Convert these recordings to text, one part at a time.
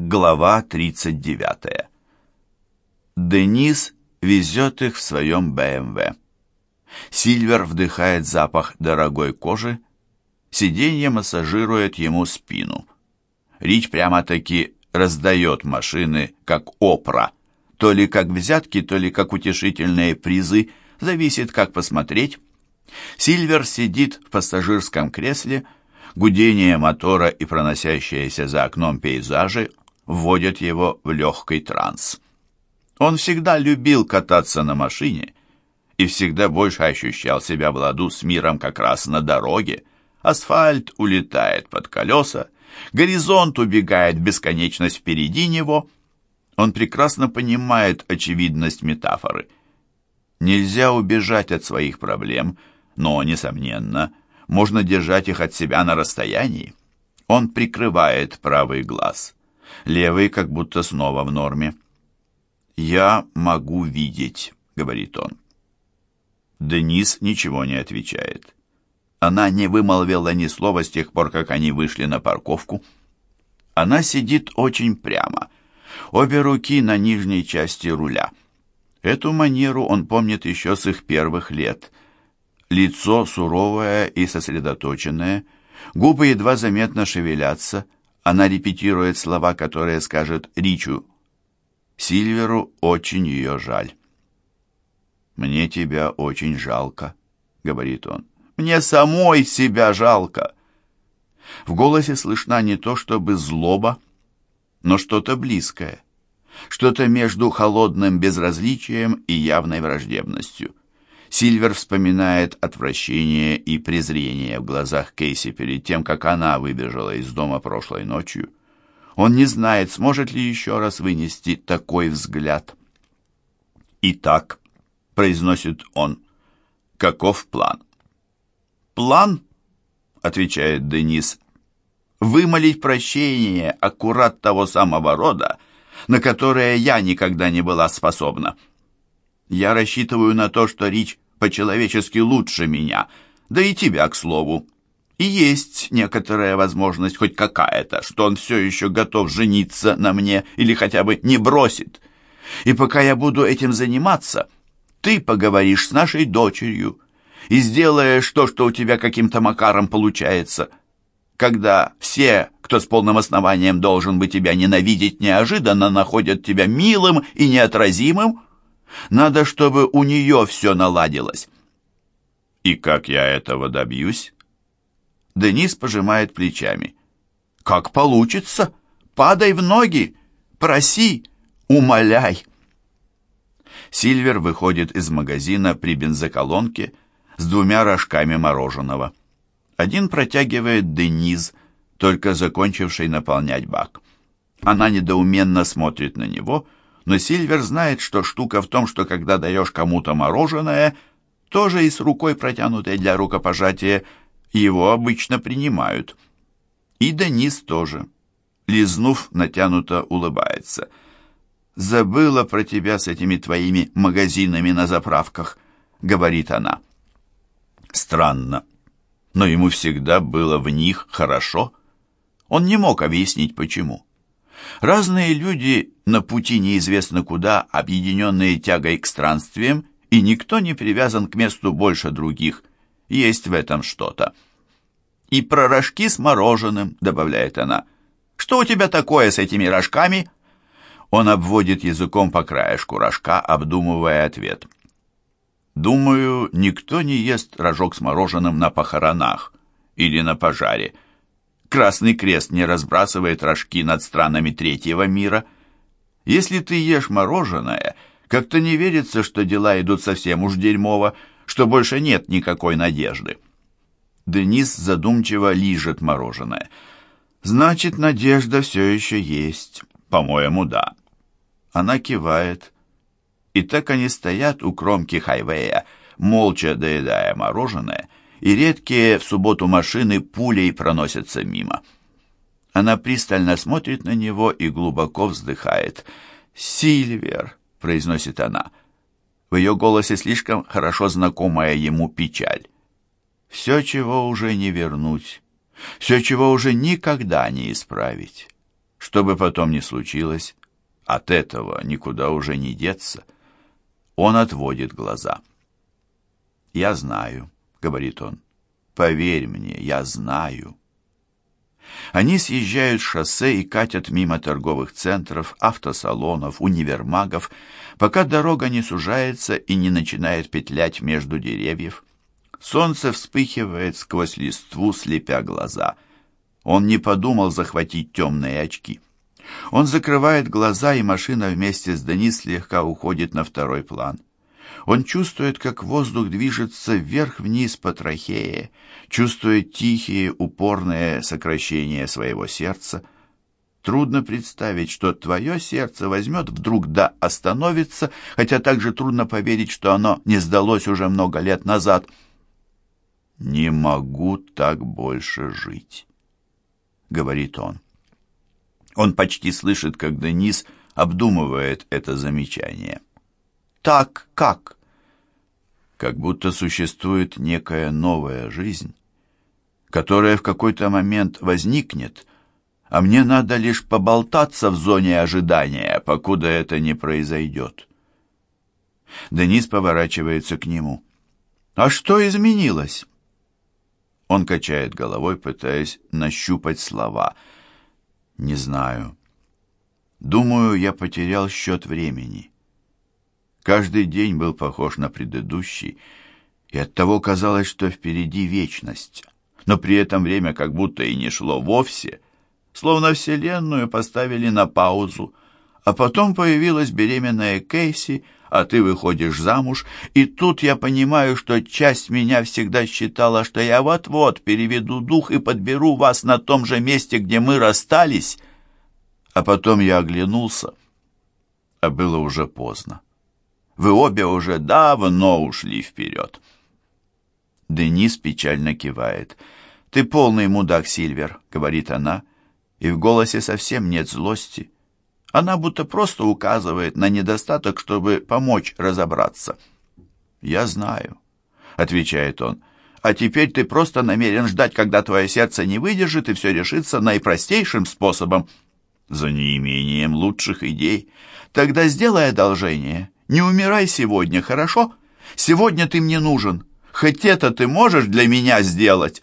Глава 39. Денис везет их в своем БМВ. Сильвер вдыхает запах дорогой кожи, сиденье массажирует ему спину. Рич прямо-таки раздает машины, как опра, то ли как взятки, то ли как утешительные призы, зависит, как посмотреть. Сильвер сидит в пассажирском кресле, гудение мотора и проносящиеся за окном пейзажи вводят его в легкий транс. Он всегда любил кататься на машине и всегда больше ощущал себя в ладу с миром как раз на дороге. Асфальт улетает под колеса, горизонт убегает в бесконечность впереди него. Он прекрасно понимает очевидность метафоры. Нельзя убежать от своих проблем, но, несомненно, можно держать их от себя на расстоянии. Он прикрывает правый глаз. Левый как будто снова в норме. «Я могу видеть», — говорит он. Денис ничего не отвечает. Она не вымолвила ни слова с тех пор, как они вышли на парковку. Она сидит очень прямо, обе руки на нижней части руля. Эту манеру он помнит еще с их первых лет. Лицо суровое и сосредоточенное, губы едва заметно шевелятся. Она репетирует слова, которые скажет Ричу. Сильверу очень ее жаль. «Мне тебя очень жалко», — говорит он. «Мне самой себя жалко». В голосе слышна не то чтобы злоба, но что-то близкое, что-то между холодным безразличием и явной враждебностью. Сильвер вспоминает отвращение и презрение в глазах Кейси перед тем, как она выбежала из дома прошлой ночью. Он не знает, сможет ли еще раз вынести такой взгляд. «Итак», — произносит он, — «каков план?» «План?» — отвечает Денис. «Вымолить прощение аккурат того самого рода, на которое я никогда не была способна». Я рассчитываю на то, что Рич по-человечески лучше меня, да и тебя, к слову. И есть некоторая возможность, хоть какая-то, что он все еще готов жениться на мне или хотя бы не бросит. И пока я буду этим заниматься, ты поговоришь с нашей дочерью и сделаешь то, что у тебя каким-то макаром получается. Когда все, кто с полным основанием должен бы тебя ненавидеть, неожиданно находят тебя милым и неотразимым, надо, чтобы у нее все наладилось. И как я этого добьюсь? Денис пожимает плечами. Как получится? Падай в ноги, проси, умоляй. Сильвер выходит из магазина при бензоколонке с двумя рожками мороженого. Один протягивает Дениз, только закончивший наполнять бак. Она недоуменно смотрит на него — но Сильвер знает, что штука в том, что когда даешь кому-то мороженое, тоже и с рукой протянутой для рукопожатия, его обычно принимают. И Денис тоже. Лизнув, натянуто улыбается. «Забыла про тебя с этими твоими магазинами на заправках», — говорит она. Странно, но ему всегда было в них хорошо. Он не мог объяснить, почему. Разные люди на пути неизвестно куда, объединенные тягой к странствиям, и никто не привязан к месту больше других. Есть в этом что-то. «И про рожки с мороженым», — добавляет она. «Что у тебя такое с этими рожками?» Он обводит языком по краешку рожка, обдумывая ответ. «Думаю, никто не ест рожок с мороженым на похоронах или на пожаре». Красный Крест не разбрасывает рожки над странами третьего мира. Если ты ешь мороженое, как-то не верится, что дела идут совсем уж дерьмово, что больше нет никакой надежды. Денис задумчиво лижет мороженое. «Значит, надежда все еще есть. По-моему, да». Она кивает. И так они стоят у кромки хайвея, молча доедая мороженое, и редкие в субботу машины пулей проносятся мимо. Она пристально смотрит на него и глубоко вздыхает. «Сильвер!» — произносит она. В ее голосе слишком хорошо знакомая ему печаль. «Все, чего уже не вернуть, все, чего уже никогда не исправить. Что бы потом ни случилось, от этого никуда уже не деться. Он отводит глаза. «Я знаю», — говорит он. «Поверь мне, я знаю». Они съезжают с шоссе и катят мимо торговых центров, автосалонов, универмагов, пока дорога не сужается и не начинает петлять между деревьев. Солнце вспыхивает сквозь листву, слепя глаза. Он не подумал захватить темные очки. Он закрывает глаза, и машина вместе с Денис слегка уходит на второй план. Он чувствует, как воздух движется вверх-вниз по трахее, чувствует тихие, упорные сокращения своего сердца. Трудно представить, что твое сердце возьмет вдруг да остановится, хотя также трудно поверить, что оно не сдалось уже много лет назад. «Не могу так больше жить», — говорит он. Он почти слышит, как Денис обдумывает это замечание. «Так как?» Как будто существует некая новая жизнь, которая в какой-то момент возникнет, а мне надо лишь поболтаться в зоне ожидания, покуда это не произойдет. Денис поворачивается к нему. «А что изменилось?» Он качает головой, пытаясь нащупать слова — не знаю. Думаю, я потерял счет времени. Каждый день был похож на предыдущий, и оттого казалось, что впереди вечность. Но при этом время как будто и не шло вовсе, словно Вселенную поставили на паузу, а потом появилась беременная Кейси, а ты выходишь замуж, и тут я понимаю, что часть меня всегда считала, что я вот-вот переведу дух и подберу вас на том же месте, где мы расстались. А потом я оглянулся, а было уже поздно. Вы обе уже давно ушли вперед. Денис печально кивает. «Ты полный мудак, Сильвер», — говорит она, и в голосе совсем нет злости. Она будто просто указывает на недостаток, чтобы помочь разобраться. «Я знаю», — отвечает он. «А теперь ты просто намерен ждать, когда твое сердце не выдержит, и все решится наипростейшим способом, за неимением лучших идей. Тогда сделай одолжение. Не умирай сегодня, хорошо? Сегодня ты мне нужен. Хоть это ты можешь для меня сделать?»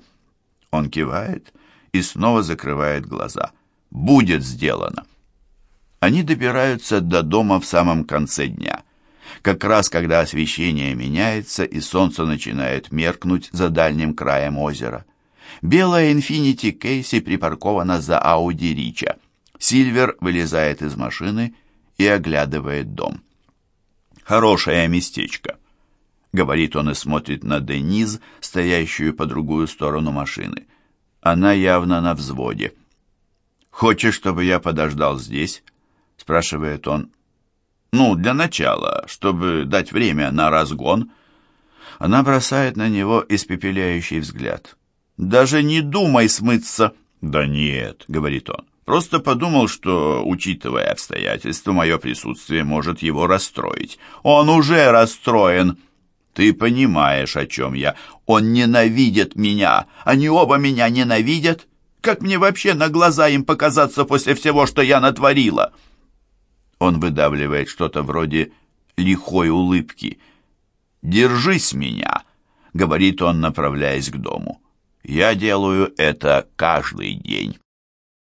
Он кивает и снова закрывает глаза. «Будет сделано». Они добираются до дома в самом конце дня. Как раз когда освещение меняется и солнце начинает меркнуть за дальним краем озера. Белая Infiniti Кейси припаркована за Ауди Рича. Сильвер вылезает из машины и оглядывает дом. «Хорошее местечко», — говорит он и смотрит на Дениз, стоящую по другую сторону машины. Она явно на взводе. «Хочешь, чтобы я подождал здесь?» — спрашивает он. «Ну, для начала, чтобы дать время на разгон». Она бросает на него испепеляющий взгляд. «Даже не думай смыться!» «Да нет», — говорит он. «Просто подумал, что, учитывая обстоятельства, мое присутствие может его расстроить. Он уже расстроен!» «Ты понимаешь, о чем я. Он ненавидит меня. Они оба меня ненавидят. Как мне вообще на глаза им показаться после всего, что я натворила?» Он выдавливает что-то вроде лихой улыбки. «Держись меня», — говорит он, направляясь к дому. «Я делаю это каждый день».